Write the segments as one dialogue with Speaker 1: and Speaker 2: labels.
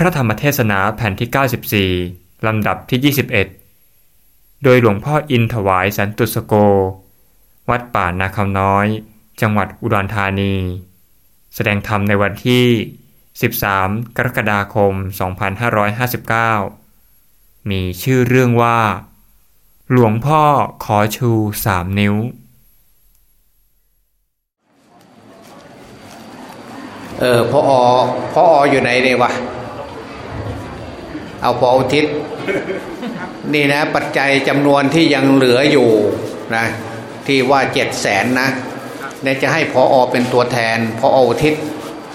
Speaker 1: พระธรรมเทศนาแผ่นที่ 94 ลำดับที่ 21 โดยหลวงพ่ออินถวายสันตุสโก วัดป่านาคำน้อย จังหวัดอุดรธานี แสดงธรรมในวันที่ 13 กรกฎาคม 2559 มีชื่อเรื่องว่า หลวงพ่อขอชูสามนิ้ว
Speaker 2: เออพออพอออยู่ไหนเนี่ยวะ เอาพออุทิศนี่นะ ปัจจัยจำนวนที่ยังเหลืออยู่นะที่ว่าเจ็ดแสนนะเนี่ยจะให้พออเป็นตัวแทนพออุทิศ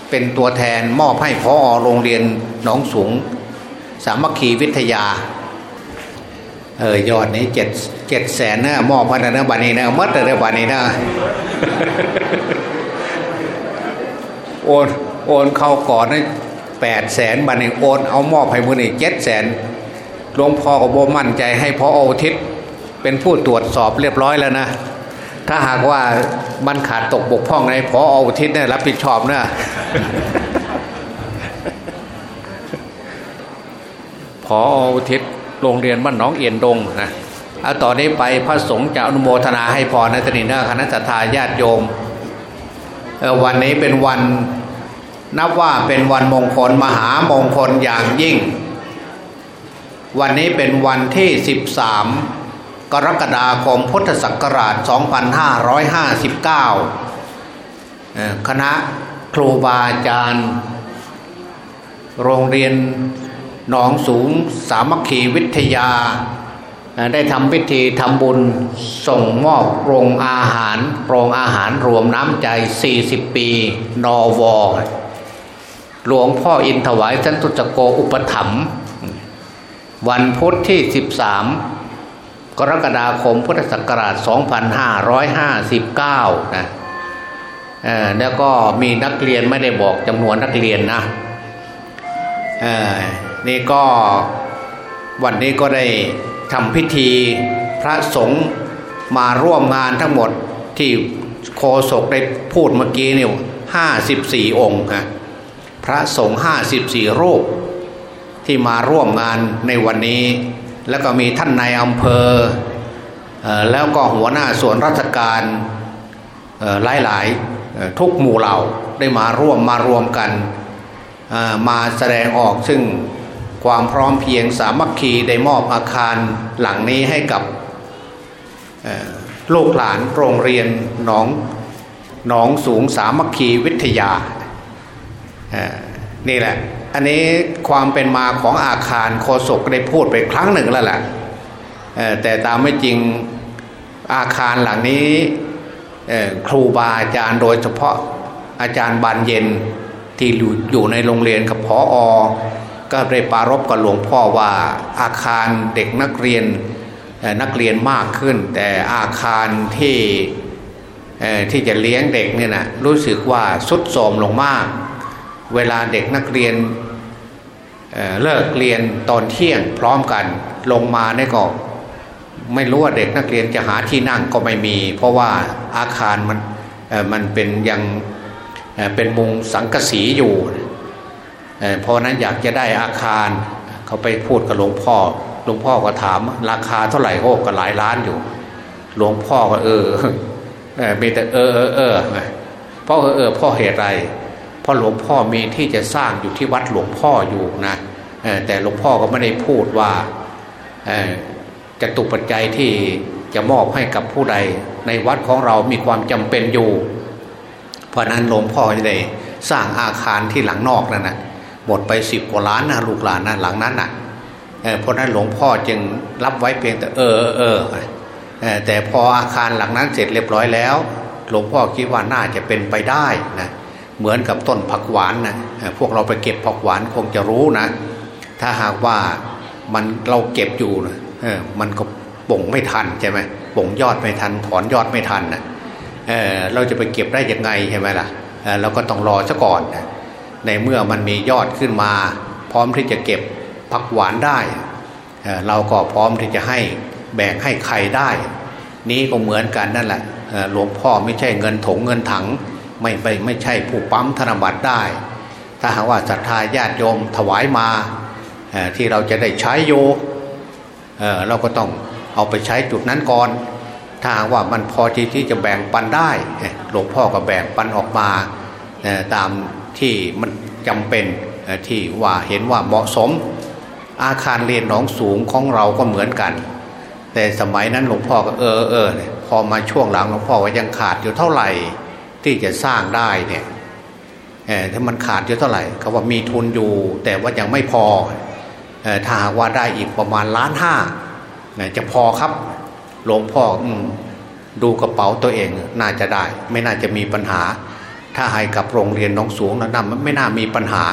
Speaker 2: เป็นตัวแทนมอบให้พออโรงเรียนหนองสูง สามัคคีวิทยาเออยอดนี้เจ็ดเจ็ดแสนนะมอบพันนะบันนี้นะมัดเลยบันนี้นะโอนโอนเข้าก่อนนี่ แปดแสนบัตรนี่โอนเอามอบให้มือนี่เจ็ดแสนหลวงพ่อก็บมั่นใจให้พอโอทิศเป็นผู้ตรวจสอบเรียบร้อยแล้วนะ ถ้าหากว่ามันขาดตกบกพร่องในพอโอทิศเนี่ยรับผิดชอบนะพอโอทิศโรงเรียนบ้านน้องเอียนดงนะเอาต่อนนี้ไปพระสงฆ์จะอนุโมทนาให้พรในตนีนะคณะทาญาติโยมวันนี้เป็นวัน นับว่าเป็นวันมงคลมหามงคลอย่างยิ่ง วันนี้เป็นวันที่ 13 กรกฎาคมพุทธศักราช 2559 คณะครูบาอาจารย์ โรงเรียนหนองสูงสามัคคีวิทยา ได้ทำพิธีทำบุญส่งมอบโรงอาหาร โรงอาหารรวมน้ำใจ 40 ปี นอวอ หลวงพ่ออินถวายสันตุจโกอุปถัมภ์วันพุธที่ 13 กรกฎาคมพุทธศักราช 2559 นะแล้วก็มีนักเรียนไม่ได้บอกจำนวนนักเรียนนะนี่ก็วันนี้ก็ได้ทำพิธีพระสงฆ์มาร่วมงานทั้งหมดที่โคศกได้พูดเมื่อกี้เนี่ยห้าสิบสี่องค์ฮะ พระสงฆ์ห้าสิบสี่รูป ที่มาร่วมงานในวันนี้ แล้วก็มีท่านนายอำเภอแล้วก็หัวหน้าส่วนราชการหลายๆทุกหมู่เหล่าได้มาร่วมมารวมกันมาแสดงออกซึ่งความพร้อมเพียงสามัคคีได้มอบอาคารหลังนี้ให้กับลูกหลานโรงเรียนหนองหนองสูงสามัคคีวิทยา นี่แหละ อันนี้ความเป็นมาของอาคารโคศกได้พูดไปครั้งหนึ่งแล้วแหละแต่ตามไม่จริงอาคารหลังนี้ครูบาอาจารย์โดยเฉพาะอาจารย์บานเย็นที่อยู่ในโรงเรียนกับพออก็ได้ปารบกับหลวงพ่อว่าอาคารเด็กนักเรียนนักเรียนมากขึ้น แต่อาคารที่ที่จะเลี้ยงเด็กเนี่ยนะรู้สึกว่าสุดโทมลงมาก เวลาเด็กนักเรียนเเลิกเรียนตอนเที่ยงพร้อมกันลงมาเนี่ยก็ไม่รู้ว่าเด็กนักเรียนจะหาที่นั่งก็ไม่มี เพราะว่าอาคารมันมันเป็นยังเป็นมุงสังกสีอยู่เพราะนั้นอยากจะได้อาคารเขาไปพูดกับหลวงพ่อ หลวงพ่อก็ถามราคาเท่าไหร่โอ้ก็หลายล้านอยู่ หลวงพ่อก็เออมีแต่เออเออเออเพราะเออเออพ่อเหตุไร เพราะหลวงพ่อมีที่จะสร้างอยู่ที่วัดหลวงพ่ออยู่นะแต่หลวงพ่อก็ไม่ได้พูดว่าจะตุปัจจัยที่จะมอบให้กับผู้ใด ในวัดของเรามีความจำเป็นอยู่ เพราะนั้นหลวงพ่อจะได้สร้างอาคารที่หลังนอกนั่นนะหมดไปสิบกว่าล้านนะลูกหลานนะหลังนั้นนะ่ะเพราะนั้นหลวงพ่อจึงรับไว้เพียงแต่เออเออแต่พออาคารหลังนั้นเสร็จเรียบร้อยแล้ว หลวงพ่อคิดว่าน่าจะเป็นไปได้นะเเหมือนกับต้นผักหวานนะพวกเราไปเก็บผักหวานคงจะรู้นะ ถ้าหากว่ามันเราเก็บอยู่นะมันก็ป่งไม่ทันใช่ไหมป่งยอดไม่ทัน ถอนยอดไม่ทันนะเเราจะไปเก็บได้ยังไงใช่ไหมล่ะเเราก็ต้องรอซะก่อนนะในเมื่อมันมียอดขึ้นมา พร้อมที่จะเก็บผักหวานได้เราก็พร้อมที่จะให้แบ่งให้ใครได้ นี้ก็เหมือนกันนั่นแหละหลวงพ่อไม่ใช่เงินถงเงินถัง ไม่ไปไม่ใช่ผู้ปั๊มธนบัตรได้ ถ้าหากว่าศรัทธาญาติโยมถวายมาที่เราจะได้ใช้โยเราก็ต้องเอาไปใช้จุดนั้นก่อน ถ้าว่ามันพอที่ที่จะแบ่งปันได้หลวงพ่อก็แบ่งปันออกมาตามที่มันจำเป็นที่ว่าเห็นว่าเหมาะสม อาคารเรียนหนองสูงของเราก็เหมือนกัน แต่สมัยนั้นหลวงพ่อก็เออเออพอมาช่วงหลังหลวงพ่อว่ายังขาดอยู่เท่าไหร่ ที่จะสร้างได้เนี่ยถ้ามันขาดอยู่เท่าไหร่เขาว่ามีทุนอยู่ แต่ว่ายังไม่พอถ้าหากว่าได้อีกประมาณล้านห้าจะพอครับหลวงพ่ออดูกระเป๋าตัวเองน่าจะได้ ไม่น่าจะมีปัญหา ถ้าให้กับโรงเรียนน้องสูงนะนำไม่น่ามีปัญหา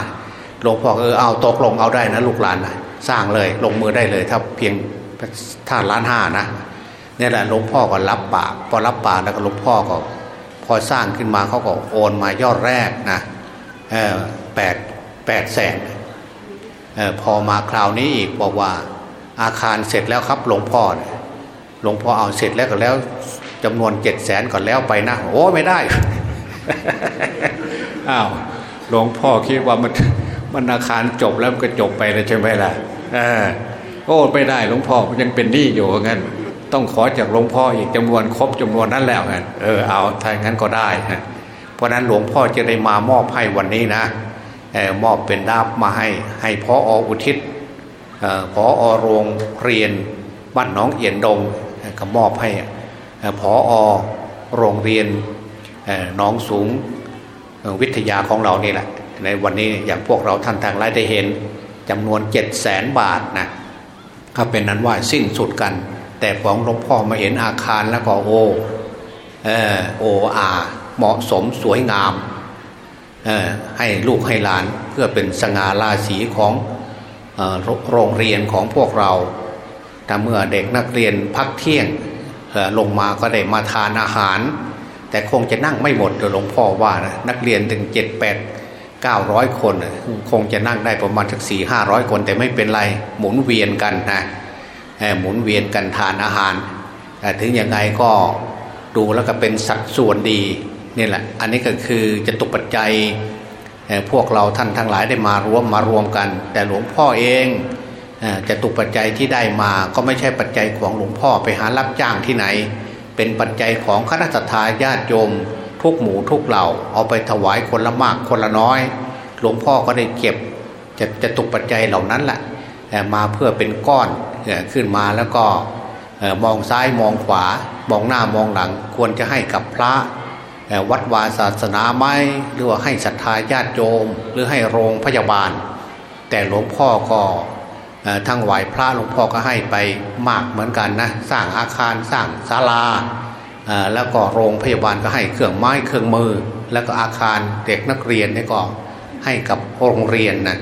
Speaker 2: หลวงพ่อเออเอาตกลงเอาได้นะลูกหลานนะสร้างเลยลงมือได้เลยถ้าเพียงถ้าล้านห้านะนี่แหละหลวงพ่อก็รับปากพอรับปากแล้วก็หลวงพ่อก็ อสร้างขึ้นมาเขาก็โอนมายอดแรกนะแปดแปดแสนพอมาคราวนี้อีกบอกว่าอาคารเสร็จแล้วครับหลวงพ่อหลวงพ่อเอาเสร็จแล้วก็แล้วจำนวนเจ็ดแสนก่อนแล้วไปนะโอ้ไม่ได้อ้าวหลวงพ่อคิดว่ามันมันอาคารจบแล้วก็จบไปเลยใช่ไหมล่ะโอ้ไม่ได้หลวงพ่อยังเป็นหนี้อยู่งั้น ต้องขอจากหลวงพ่ออีกจำนวนครบจำนวนนั้นแล้วงั้นเออเอาถ้างั้นก็ได้นะเพราะนั้นหลวงพ่อจะได้มามอบให้วันนี้นะมอบเป็นดาบมาให้ให้พออุทิศพออโรงเรียนบ้านน้องเอียนดงก็มอบให้พออโรงเรียนน้องสูงวิทยาของเรานี่แหละในวันนี้อย่างพวกเราท่านทางไลได้เห็นจำนวนเจ็ดแสนบาทนะถ้าเป็นนั้นว่าสิ้นสุดกัน แต่ของหลวงพ่อมาเห็นอาคารแล้วก็โอเออโออาเหมาะสมสวยงามให้ลูกให้หลานเพื่อเป็นสง่าราศีของโรงเรียนของพวกเราถ้าเมื่อเด็กนักเรียนพักเที่ยงลงมาก็ได้มาทานอาหาร แต่คงจะนั่งไม่หมดเดี๋ยวหลวงพ่อว่านะนักเรียนถึงเจ็ดแปดเก้าร้อยคน คงจะนั่งได้ประมาณสักสี่ห้าร้อยคน แต่ไม่เป็นไรหมุนเวียนกันนะ หมุนเวียนกันทานอาหารถึงยังไงก็ดูแล้วก็เป็นสัดส่วนดีนี่แหละ อันนี้ก็คือจะตุปัจจัยพวกเราท่านทั้งหลายได้มารวมมารวมกัน แต่หลวงพ่อเองจะตุปัจจัยที่ได้มาก็ไม่ใช่ปัจจัยของหลวงพ่อไปหารับจ้างที่ไหน เป็นปัจจัยของคณะทาญาติโยมทุกหมู่ทุกเหล่าเอาไปถวายคนละมากคนละน้อย หลวงพ่อก็ได้เก็บจะจะตุปัจจัยเหล่านั้นแหละ มาเพื่อเป็นก้อนขึ้นมาแล้วก็มองซ้ายมองขวามองหน้ามองหลังควรจะให้กับพระวัดวาศาสนาไหมหรือว่าให้ศรัทธาญาติโยม หรือให้โรงพยาบาล แต่หลวงพ่อก็ทั้งไหวพระหลวงพ่อก็ให้ไปมากเหมือนกันนะสร้างอาคารสร้างศาลาแล้วก็โรงพยาบาลก็ให้เครื่องไม้เครื่องมือ แล้วก็อาคารเด็กนักเรียนนี่ก็ให้กับโรงเรียนนะ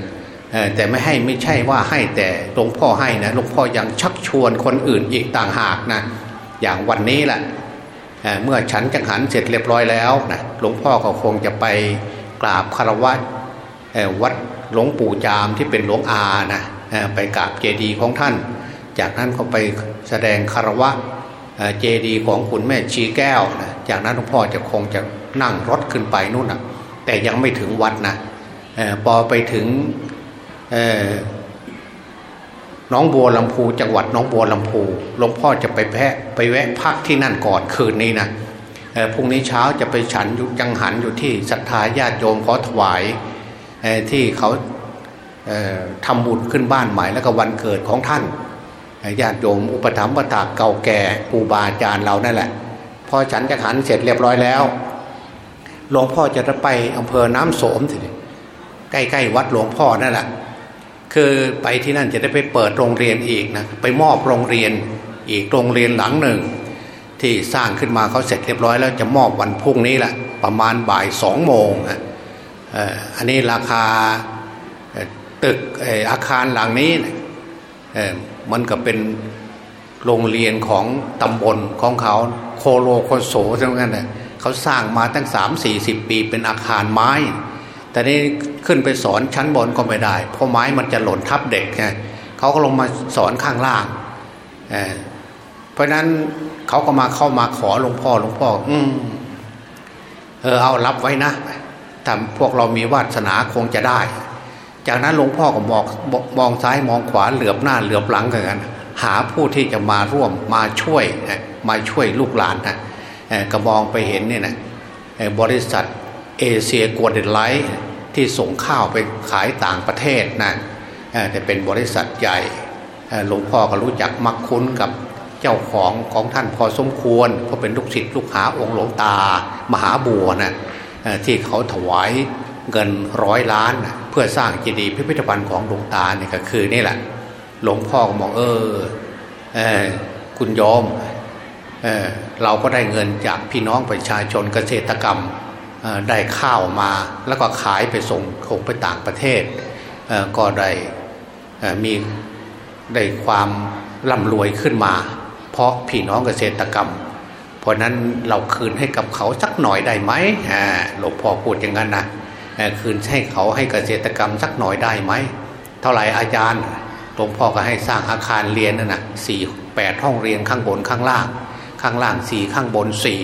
Speaker 2: แต่ไม่ให้ไม่ใช่ว่าให้แต่หลวงพ่อให้นะหลวงพ่อยังชักชวนคนอื่นอีกต่างหากนะอย่างวันนี้แหละเมื่อฉันจังหันเสร็จเรียบร้อยแล้วนะหลวงพ่อก็คงจะไปกราบคารวะวัดหลวงปู่จามที่เป็นหลวงอานะไปกราบเจดีย์ของท่าน จากนั้นเขาไปแสดงคารวะเจดีย์ของคุณแม่ชีแก้วนะจากนั้นหลวงพ่อจะคงจะนั่งรถขึ้นไปนู่นนะแต่ยังไม่ถึงวัดนะพอไปถึง น้องบัวลำพูจังหวัดน้องบัวลำพูหลวงพ่อจะไปแพะไปแวะพักที่นั่นก่อนคืนนี้นะพรุ่งนี้เช้าจะไปฉันยู่จังหันอยู่ที่ศรัทธาญาติโยมขอถวายที่เขาทำบุญขึ้นบ้านใหม่แล้วก็วันเกิดของท่านญาติโยมอุปถัมภ์ปถากเก่าแก่ปูบาอาจารย์เรานั่นแหละพอฉันจะหันเสร็จเรียบร้อยแล้วหลวงพ่อจะไปอำเภอน้ำโสมสิใกล้ๆวัดหลวงพ่อนั่นแหละ คือไปที่นั่นจะได้ไปเปิดโรงเรียนอีกนะไปมอบโรงเรียนอีกโรงเรียนหลังหนึ่ง ที่สร้างขึ้นมาเขาเสร็จเรียบร้อยแล้วจะมอบวันพรุ่งนี้แหละประมาณบ่ายสองโมงอันนี้ราคาตึกอาคารหลังนี้มันก็เป็นโรงเรียนของตำบลของเขาโคโลโคโซทั้งนั้นเลยเขาสร้างมาตั้งสามสี่สิบปีเป็นอาคารไม้ แต่นี้ขึ้นไปสอนชั้นบนก็ไม่ได้ เพราะไม้มันจะหล่นทับเด็กไงเขาก็ลงมาสอนข้างล่างเเพราะนั้นเขาก็มาเข้ามาขอหลวงพ่อหลวงพ่อ อืมเออเอารับไว้นะถ้าพวกเรามีวาสนาคงจะได้ จากนั้นหลวงพ่อก็มองมองซ้ายมองขวาเหลือบหน้าเหลือบหลังกันหาผู้ที่จะมาร่วมมาช่วยมาช่วยลูกหลานนะก็มองไปเห็นเนี่ยนะบริษัท เอเชียกวดเดนไลท์ที่ส่งข้าวไปขายต่างประเทศนะแต่เป็นบริษัทใหญ่หลวงพ่อก็รู้จักมักคุ้นกับเจ้าของของท่านพอสมควรเพราะเป็นลูกศิษย์ลูกหาองค์หลวงตามหาบัวนะที่เขาถวายเงินร้อยล้าน เพื่อสร้างเจดีย์พิพิธภัณฑ์ของหลวงตาเนี่ยก็คือนี่แหละ หลวงพ่อก็มองเออเออคุณยอมเออเราก็ได้เงินจากพี่น้องประชาชนเกษตรกรรม ได้ข้าวมาแล้วก็ขายไปส่งคงไปต่างประเทศ ก็ได้มีได้ความร่ำรวยขึ้นมา เพราะพี่น้องเกษตรกรรม เพราะนั้นเราคืนให้กับเขาสักหน่อยได้ไหมหลวงพ่อพูดอย่างนั้นนะคืนให้เขาให้เกษตรกรรมสักหน่อยได้ไหมเท่าไหร่อาจารย์หลวงพ่อก็ให้สร้างอาคารเรียนนั่นนะสี่แปดห้องเรียนข้างบนข้างล่าง ข้างล่างสี่ข้างบนสี่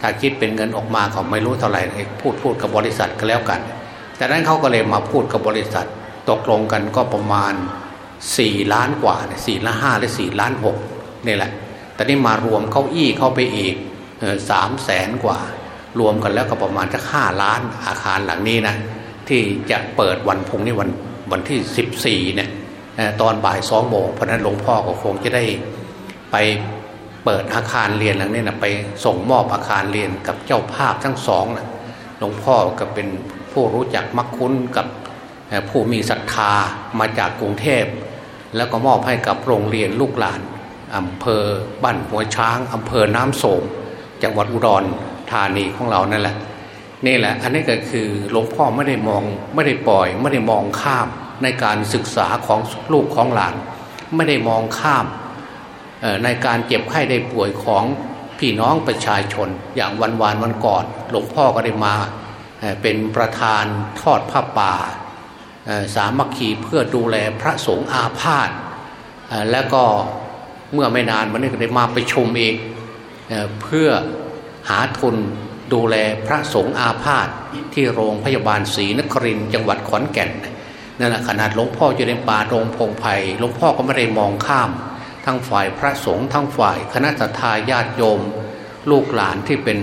Speaker 2: ถ้าคิดเป็นเงินออกมาเขาไม่รู้เท่าไหร่พูดพูดกับบริษัทก็แล้วกัน แต่นั้นเขาก็เลยมาพูดกับบริษัท ตกลงกันก็ประมาณสี่ล้านกว่าสี่ล้านห้าหรือสี่ล้านหกนี่แหละแต่นี่มารวมเก้าอี้เข้าไปอีกสามแสนกว่า รวมกันแล้วก็ประมาณจะห้าล้านอาคารหลังนี้นะที่จะเปิดวันพุ่งนี้วันวันที่สิบสี่เนี่ยตอนบ่ายสองโมงเพราะนั้นหลวงพ่อก็คงจะได้ไป เปิดอาคารเรียนหลังนี้นะไปส่งมอบอาคารเรียนกับเจ้าภาพทั้งสองนะหลวงพ่อก็เป็นผู้รู้จักมักคุ้นกับผู้มีศรัทธามาจากกรุงเทพ แล้วก็มอบให้กับโรงเรียนลูกหลานอำเภอบ้านหัวช้างอำเภอน้ำโสมจังหวัดอุดรธานีของเรานั่นแหละนี่แหละ อันนี้ก็คือหลวงพ่อไม่ได้มองไม่ได้ปล่อย ไม่ได้มองข้ามในการศึกษาของลูกของหลาน ไม่ได้มองข้าม ในการเจ็บไข้ได้ป่วยของพี่น้องประชาชน อย่างวันวานวันก่อนหลวงพ่อก็ได้มาเป็นประธานทอดผ้าป่า สามัคคีเพื่อดูแลพระสงฆ์อาพาธแล้วก็เมื่อไม่นานมันก็ได้มาไปชมเองเพื่อหาทุนดูแลพระสงฆ์อาพาธที่โรงพยาบาลศรีนครินจังหวัดขอนแก่นนั่นแหละขนาดหลวงพ่ออยู่ในป่าโรงพงไพ่หลวงพ่อก็ไม่ได้มองข้าม ทั้งฝ่ายพระสงฆ์ทั้งฝ่ายคณะทาญาติโยม ลูกหลานที่เป็น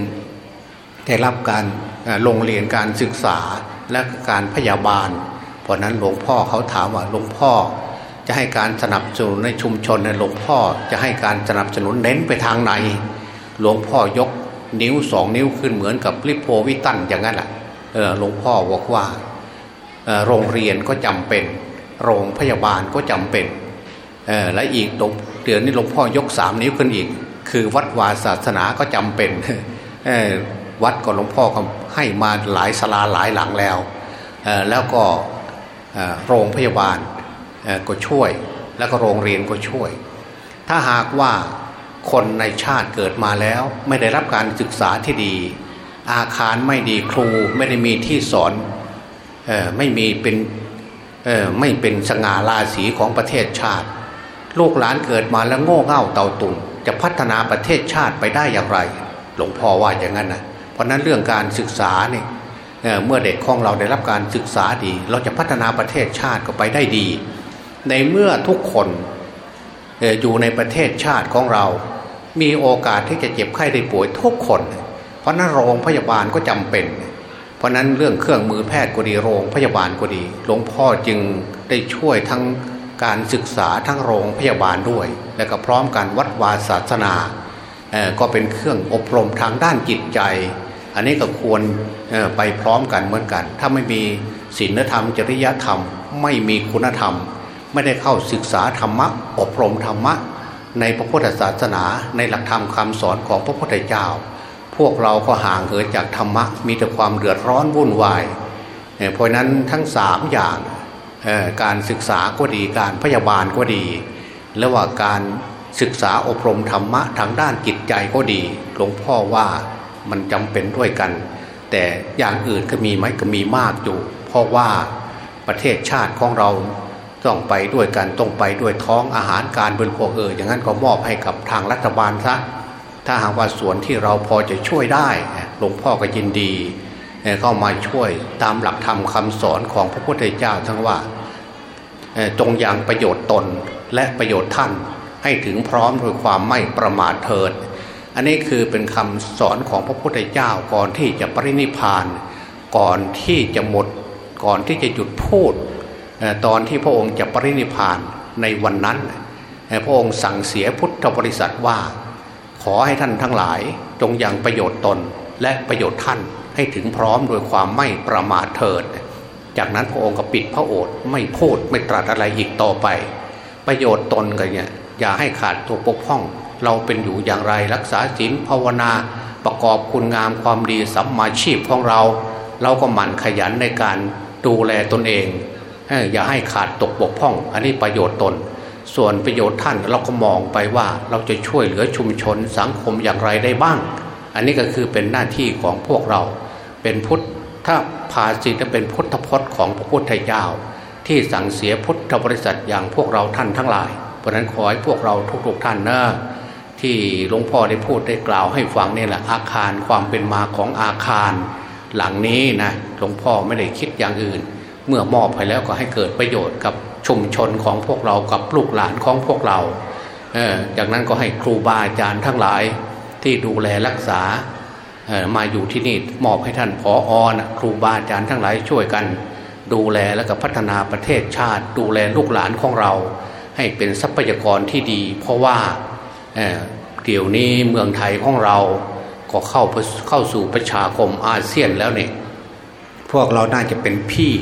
Speaker 2: ได้รับการโรงเรียนการศึกษาและการพยาบาล เพราะนั้นหลวงพ่อเขาถามว่าหลวงพ่อ จะให้การสนับสนุนในชุมชนในหลวงพ่อจะให้การสนับสนุนเน้นไปทางไหน หลวงพ่อยกนิ้วสองนิ้วขึ้นเหมือนกับริโพวิตันอย่างนั้นแหละหลวงพ่อบอกว่าโรงเรียนก็จำเป็น โรงพยาบาลก็จำเป็น และอีกเดือนนี้หลวงพ่อยกสามนิ้วขึ้นอีก คือวัดวาศาสนาก็จำเป็นวัดก็หลวงพ่อให้มาหลายสลาหลายหลังแล้ว แล้วก็โรงพยาบาลก็ช่วย แล้วก็โรงเรียนก็ช่วย ถ้าหากว่าคนในชาติเกิดมาแล้ว ไม่ได้รับการศึกษาที่ดี อาคารไม่ดีครูไม่ได้มีที่สอนไม่มีเป็นไม่เป็นสง่าราศีของประเทศชาติ ลูกหลานเกิดมาแล้วโง่เง่าเต่าตุนจะพัฒนาประเทศชาติไปได้อย่างไร หลวงพ่อว่าอย่างนั้นนะเพราะนั้นเรื่องการศึกษาเนี่ยเมื่อเด็กของเราได้รับการศึกษาดี เราจะพัฒนาประเทศชาติก็ไปได้ดี ในเมื่อทุกคนอยู่ในประเทศชาติของเรา มีโอกาสที่จะเจ็บไข้ได้ป่วยทุกคน เพราะนั้นโรงพยาบาลก็จำเป็น เพราะนั้นเรื่องเครื่องมือแพทย์ก็ดีโรงพยาบาลก็ดี หลวงพ่อจึงได้ช่วยทั้ง การศึกษาทั้งโรงพยาบาลด้วย และก็พร้อมการวัดวาศาสนาก็เป็นเครื่องอบรมทางด้านจิตใจ อันนี้ก็ควรไปพร้อมกันเหมือนกัน ถ้าไม่มีศีลธรรมจริยธรรม ไม่มีคุณธรรม ไม่ได้เข้าศึกษาธรรมะ อบรมธรรมะ ในพระพุทธศาสนา ในหลักธรรมคำสอนของพระพุทธเจ้า พวกเราก็ห่างเหินจากธรรมะ มีแต่ความเดือดร้อนวุ่นวายเพราะนั้นทั้งสามอย่าง การศึกษาก็ดีการพยาบาลก็ดี และว่าการศึกษาอบรมธรรมะทางด้านจิตใจก็ดีหลวงพ่อว่ามันจำเป็นด้วยกัน แต่อย่างอื่นก็มีไหมก็มีมากอยู่ เพราะว่าประเทศชาติของเราต้องไปด้วยกันต้องไปด้วยท้องอาหารการบริโภคเอออย่างนั้นก็มอบให้กับทางรัฐบาลซะถ้าหากว่าส่วนที่เราพอจะช่วยได้หลวงพ่อก็ยินดี เข้ามาช่วยตามหลักธรรมคำสอนของพระพุทธเจ้าทั้งว่าจงยังประโยชน์ตนและประโยชน์ท่านให้ถึงพร้อมด้วยความไม่ประมาทเถิด อันนี้คือเป็นคำสอนของพระพุทธเจ้าก่อนที่จะปรินิพาน ก่อนที่จะหมด ก่อนที่จะหยุดพูด ตอนที่พระองค์จะปรินิพานในวันนั้น พระองค์สั่งเสียพุทธบริษัทว่า ขอให้ท่านทั้งหลายจงยังประโยชน์ตนและประโยชน์ท่าน ให้ถึงพร้อมโดยความไม่ประมาทเถิด จากนั้นพระองค์ก็ปิดพระโอษฐ์ไม่พูดไม่ตรัสอะไรอีกต่อไป ประโยชน์ตนกันเนี่ยอย่าให้ขาดตัวปกพ้อง เราเป็นอยู่อย่างไรรักษาศีลภาวนาประกอบคุณงามความดีสัมมาชีพของเรา เราก็หมั่นขยันในการดูแลตนเอง อย่าให้ขาดตกบกพร่อง อันนี้ประโยชน์ตน ส่วนประโยชน์ท่านเราก็มองไปว่าเราจะช่วยเหลือชุมชนสังคมอย่างไรได้บ้าง อันนี้ก็คือเป็นหน้าที่ของพวกเรา เป็นพุทธภาษิตเป็นพุทธพจน์ของพระพุทธเจ้า ที่สั่งเสียพุทธบริษัทอย่างพวกเราท่านทั้งหลาย เพราะนั้นขอให้พวกเราทุกๆท่านนะที่หลวงพ่อได้พูดได้กล่าวให้ฟังนี่แหละอาคารความเป็นมาของอาคาร หลังนี้นะหลวงพ่อไม่ได้คิดอย่างอื่น เมื่อมอบไปแล้วก็ให้เกิดประโยชน์กับชุมชนของพวกเรากับลูกหลานของพวกเราจากนั้นก็ให้ครูบาอาจารย์ทั้งหลายที่ดูแลรักษา มาอยู่ที่นี่มอบให้ท่านผออนะครูบาอาจารย์ทั้งหลายช่วยกัน ดูแลและก็พัฒนาประเทศชาติ ดูแลลูกหลานของเรา ให้เป็นทรัพยากรที่ดี เพราะว่าเเดี๋ยวนี้เมืองไทยของเราก็เข้าเข้าสู่ประชาคมอาเซียนแล้วเนี่ยพวกเราน่าจะเป็นพี่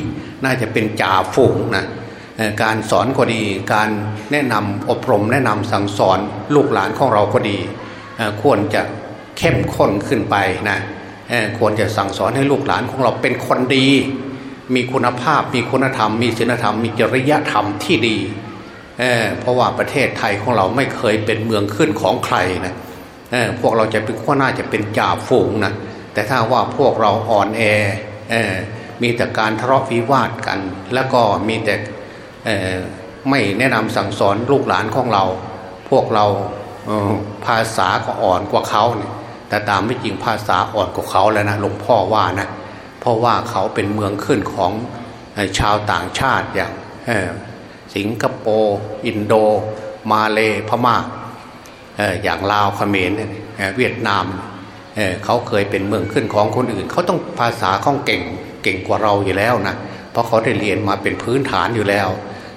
Speaker 2: น่าจะเป็นจ่าฝูงนะการสอนก็ดี การแนะนำอบรมแนะนำสั่งสอนลูกหลานของเราก็ดี ควรจะ เข้มข้นขึ้นไปนะควรจะสั่งสอนให้ลูกหลานของเราเป็นคนดี มีคุณภาพมีคุณธรรม มีศีลธรรม มีจริยธรรมที่ดีเเพราะว่าประเทศไทยของเราไม่เคยเป็นเมืองขึ้นของใครนะพวกเราจะเป็นข้อหน้าจะเป็นจ่าฝูงนะแต่ถ้าว่าพวกเราอ่อนแอมีแต่การทะเลาะวิวาทกัน แล้วก็มีแต่ไม่แนะนำสั่งสอนลูกหลานของเรา พวกเราภาษาก็อ่อนกว่าเขาเนี่ย แต่ตามไม่จริงภาษาอ่อนกว่าเขาแล้วนะหลวงพ่อว่านะเพราะว่าเขาเป็นเมืองขึ้นของชาวต่างชาติอย่างสิงคโปร์อินโด มาเลพมา่าอย่างลาวเขมรเวียดนามเเขาเคยเป็นเมืองขึ้นของคนอื่น เขาต้องภาษาเขาเก่งเก่งกว่าเราอยู่แล้วนะเพราะเขาได้เรียนมาเป็นพื้นฐานอยู่แล้ว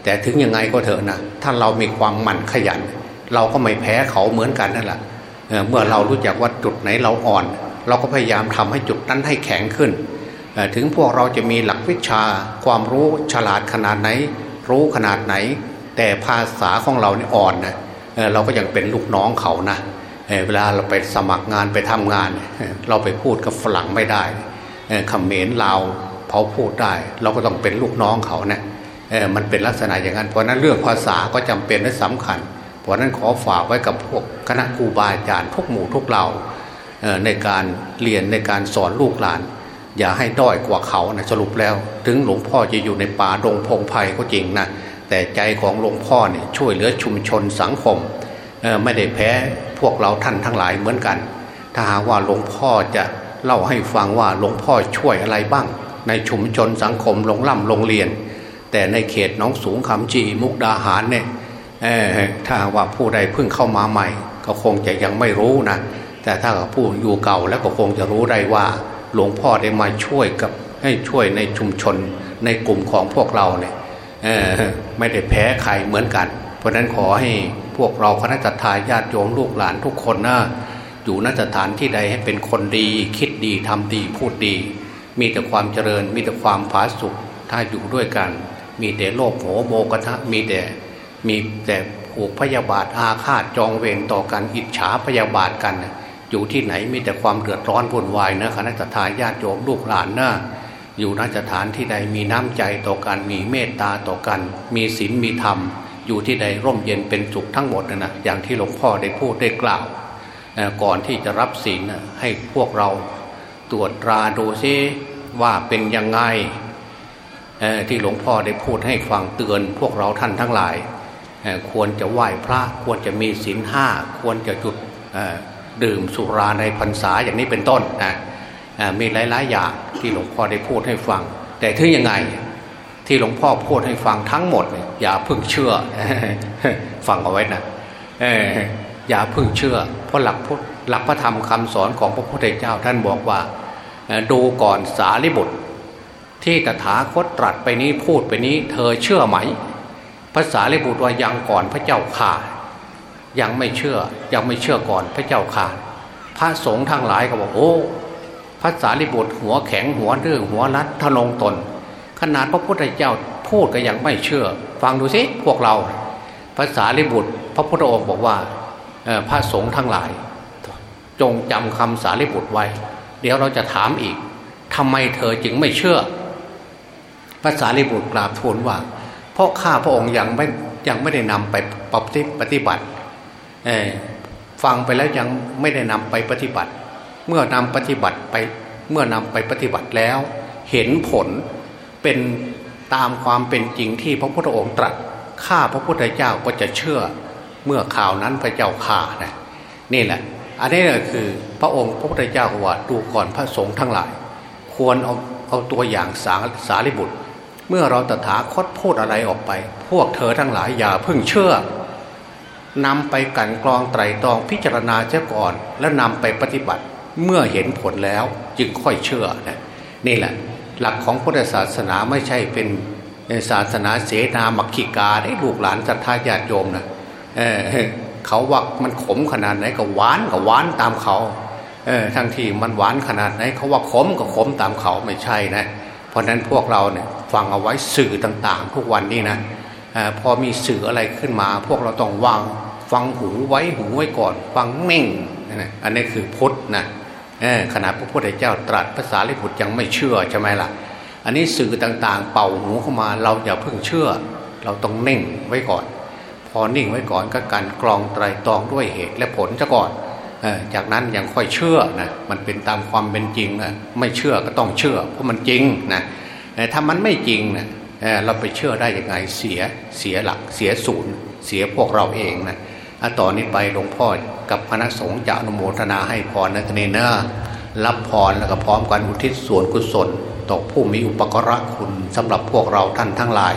Speaker 2: แต่ถึงยังไงก็เถอะนะถ้าเรามีความหมั่นขยัน เราก็ไม่แพ้เขาเหมือนกันนั่นแหละ เมื่อเรารู้จักว่าจุดไหนเราอ่อน เราก็พยายามทำให้จุดนั้นให้แข็งขึ้น ถึงพวกเราจะมีหลักวิชาความรู้ฉลาดขนาดไหน รู้ขนาดไหน แต่ภาษาของเราเนี่ยอ่อนนะเราก็ยังเป็นลูกน้องเขานะเวลาเราไปสมัครงานไปทำงาน เราไปพูดกับฝรั่งไม่ได้คำเขมรลาวเขาพูดได้ เราก็ต้องเป็นลูกน้องเขาเนะี่ยมันเป็นลักษณะอย่างนั้นเพราะนั้นเรื่องภาษาก็จำเป็นและสำคัญ ราะนั้นขอฝากไว้กับพวกคณะครูบาอาจารย์ทุกหมู่ทุกเหล่าในการเรียนในการสอนลูกหลาน อย่าให้ด้อยกว่าเขานะสรุปแล้ว ถึงหลวงพ่อจะอยู่ในป่าดงพงไพ่ก็จริงนะแต่ใจของหลวงพ่อเนี่ยช่วยเหลือชุมชนสังคมไม่ได้แพ้พวกเราท่านทั้งหลายเหมือนกัน ถ้าหากว่าหลวงพ่อจะเล่าให้ฟังว่าหลวงพ่อช่วยอะไรบ้าง ในชุมชนสังคมโรงล่ำโรงเรียน แต่ในเขตน้องสูงคำจีมุกดาหารเนี่ย ถ้าว่าผู้ใดเพิ่งเข้ามาใหม่ ก็คงจะยังไม่รู้นะแต่ถ้าผู้อยู่เก่าแล้วก็คงจะรู้ได้ว่า หลวงพ่อได้มาช่วยกับให้ช่วยในชุมชนในกลุ่มของพวกเราเนี่ยไม่ได้แพ้ใครเหมือนกัน เพราะนั้นขอให้พวกเราคณะทาญาติโยมลูกหลานทุกคนนะอยู่นสถานที่ใดให้เป็นคนดี คิดดีทำดีพูดดี มีแต่ความเจริญ มีแต่ความผาสุกถ้าอยู่ด้วยกัน มีแต่โลภโหโมกทะมีแต่ มีแต่ผูกพยาบาทอาฆาตจองเวรต่อกันอิจฉาพยาบาทกัน อยู่ที่ไหนมีแต่ความเดือดร้อนวุ่นวายนะคณะทาญาติโยมลูกหลานนะอยู่นสถานที่ใดมีน้ำใจต่อกันมีเมตตาต่อกัน มีศีลมีธรรม อยู่ที่ใดร่มเย็นเป็นสุขทั้งหมดนะนะอย่างที่หลวงพ่อได้พูดได้กล่าว ก่อนที่จะรับศีลให้พวกเราตรวจตราดูซิว่าเป็นยังไงที่หลวงพ่อได้พูดให้ฟังเตือนพวกเราท่านทั้งหลาย ควรจะไหว้พระควรจะมีศีลห้าควรจะจุดดื่มสุราในพรรษาอย่างนี้เป็นต้นนะมีหลายๆอย่างที่หลวงพ่อได้พูดให้ฟัง แต่ถึงยังไงที่หลวงพ่อพูดให้ฟังทั้งหมดอย่าเพิ่งเชื่อฟังเอาไว้นะอย่าเพิ่งเชื่อ เพราะหลักพุทธหลักพระธรรมคำสอนของพระพุทธเจ้าท่านบอกว่าดูก่อนสารีบุตร ที่ตถาคตตรัสไปนี้พูดไปนี้ เธอเชื่อไหม ภาษาลิบุตรว่ายังก่อนพระเจ้าข่ายังไม่เชื่อยังไม่เชื่อก่อนพระเจ้าข่าพระสงฆ์ทั้งหลายก็บอกโอ้ภาษาลิบุตรหัวแข็งหัวเรื่องหัวรัดทะนงตน ขนาดพระพุทธเจ้าพูดก็ยังไม่เชื่อ ฟังดูสิพวกเราภาษาลิบุตร พระพุทธองค์บอกว่าพระสงฆ์ทั้งหลาย จงจำคำสารีบุตรไว้ เดี๋ยวเราจะถามอีกทำไมเธอจึงไม่เชื่อภาษาลิบุตรกราบทูลว่า เพราะข้าพระองค์ยังไม่ยังไม่ได้นำไปปฏิบัติฟังไปแล้วยังไม่ได้นำไปปฏิบัติ เมื่อนำปฏิบัติไปเมื่อนำไปปฏิบัติแล้ว เห็นผลเป็นตามความเป็นจริงที่พระพุทธองค์ตรัสข้าพระพุทธเจ้าก็จะเชื่อเมื่อข่าวนั้นพระเจ้าข่านะนี่แหละ อันนี้ก็คือพระองค์พระพุทธเจ้าว่าดูก่อนพระสงฆ์ทั้งหลาย ควรเอาเอาตัวอย่างสาสารีบุตร เมื่อเราตถาคตพูดอะไรออกไป พวกเธอทั้งหลายอย่าเพิ่งเชื่อนำไปกันกรองไตรตรองพิจารณาเจ้าก่อน แล้วนำไปปฏิบัติเมื่อเห็นผลแล้วจึงค่อยเชื่อนะนี่แหละ หลักของพุทธศาสนาไม่ใช่เป็นศาสนาเสนามักขิกาได้ลูกหลานศรัทธาญาติโยมนะเเขาว่ามันขมขนาดไหนก็หวานก็หวานตามเขาเออทั้งที่มันหวานขนาดไหนเขาว่าขมก็ขมตามเขาไม่ใช่นะเเพราะนั้นพวกเราเนี่ยฟังเอาไว้สื่อต่างๆ ทุกวันนี้นะอพอมีสื่ออะไรขึ้นมา พวกเราต้องวางฟังหูไว้หูไว้ก่อน ฟังเม่งอันนี้คือพุทธนะขณะพระพุทธเจ้าตรัสภาษาลิบุตรยังไม่เชื่อใช่ไหมล่ะ อันนี้สื่อต่างๆ เป่าหูเข้ามาเราอย่าเพิ่งเชื่อ เราต้องเน่งไว้ก่อน พอนิ่งไว้ก่อนก็การกรองไตรตรองด้วยเหตุและผลซะก่อน จากนั้นยังค่อยเชื่อนะมันเป็นตามความเป็นจริงนะไม่เชื่อก็ต้องเชื่อ เพราะมันจริงนะถ้ามันไม่จริงนะเราไปเชื่อได้ยังไงเสียเสียหลักเสียศูนย์ เสียพวกเราเองนะต่อนนี้ไปหลวงพ่อกับคณะสงฆ์จะอนุโมทนาให้พรนะทนเนอรับพรแล้วก็พร้อมกันอุทิศส่วนกุศลต่อผู้มีอุปกรณคุณสำหรับพวกเราท่านทั้งหลาย